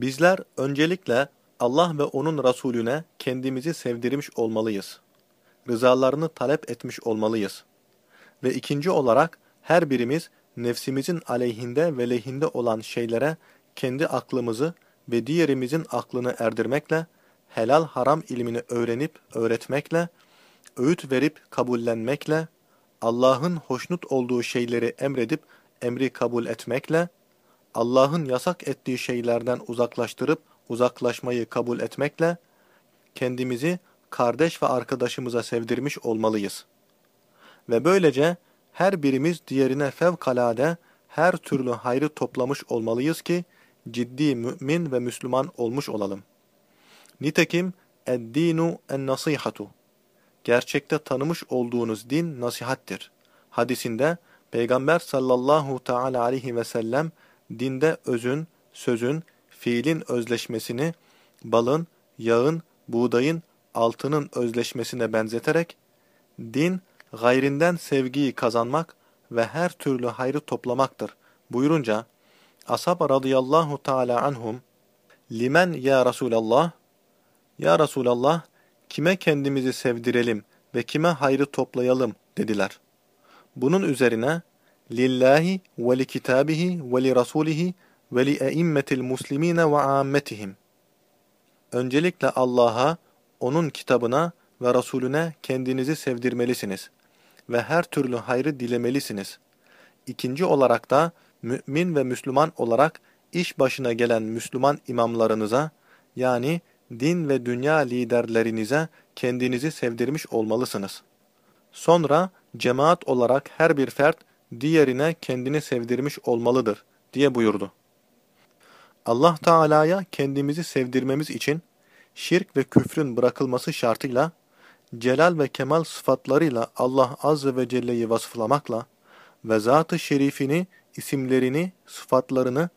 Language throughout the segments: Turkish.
Bizler öncelikle Allah ve onun Resulüne kendimizi sevdirmiş olmalıyız. Rızalarını talep etmiş olmalıyız. Ve ikinci olarak her birimiz nefsimizin aleyhinde ve lehinde olan şeylere kendi aklımızı ve diğerimizin aklını erdirmekle, helal haram ilmini öğrenip öğretmekle, öğüt verip kabullenmekle, Allah'ın hoşnut olduğu şeyleri emredip emri kabul etmekle, Allah'ın yasak ettiği şeylerden uzaklaştırıp uzaklaşmayı kabul etmekle kendimizi kardeş ve arkadaşımıza sevdirmiş olmalıyız. Ve böylece her birimiz diğerine fevkalade her türlü hayrı toplamış olmalıyız ki ciddi mümin ve Müslüman olmuş olalım. Nitekim eddinu en nasihatu gerçekte tanımış olduğunuz din nasihattir. Hadisinde Peygamber sallallahu teala aleyhi ve sellem dinde özün, sözün, fiilin özleşmesini, balın, yağın, buğdayın, altının özleşmesine benzeterek, din, gayrinden sevgiyi kazanmak ve her türlü hayrı toplamaktır. Buyurunca, Ashab radıyallahu teala anhum, Limen ya Resulallah, Ya Resulallah, kime kendimizi sevdirelim ve kime hayrı toplayalım? dediler. Bunun üzerine, Lillahi ve li kitabihi ve li rasulihi ve li eimmetil muslimine ve ammetihim. Öncelikle Allah'a, onun kitabına ve Resulüne kendinizi sevdirmelisiniz ve her türlü hayrı dilemelisiniz. İkinci olarak da mümin ve Müslüman olarak iş başına gelen Müslüman imamlarınıza yani din ve dünya liderlerinize kendinizi sevdirmiş olmalısınız. Sonra cemaat olarak her bir fert diğerine kendini sevdirmiş olmalıdır diye buyurdu. Allah Teala'ya kendimizi sevdirmemiz için şirk ve küfrün bırakılması şartıyla celal ve kemal sıfatlarıyla Allah Azze ve Celle'yi vasıflamakla ve zat-ı şerifini, isimlerini, sıfatlarını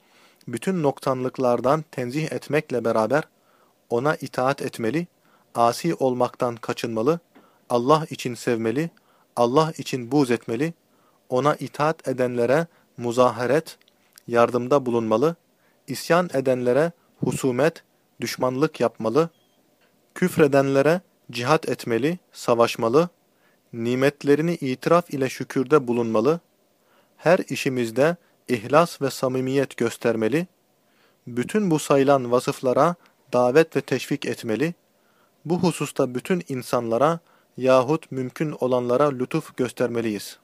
bütün noksanlıklardan tenzih etmekle beraber ona itaat etmeli, asi olmaktan kaçınmalı, Allah için sevmeli, Allah için buğz etmeli, ona itaat edenlere muzaheret, yardımda bulunmalı, isyan edenlere husumet, düşmanlık yapmalı, küfredenlere cihat etmeli, savaşmalı, nimetlerini itiraf ile şükürde bulunmalı, her işimizde ihlas ve samimiyet göstermeli, bütün bu sayılan vasıflara davet ve teşvik etmeli, bu hususta bütün insanlara yahut mümkün olanlara lütuf göstermeliyiz.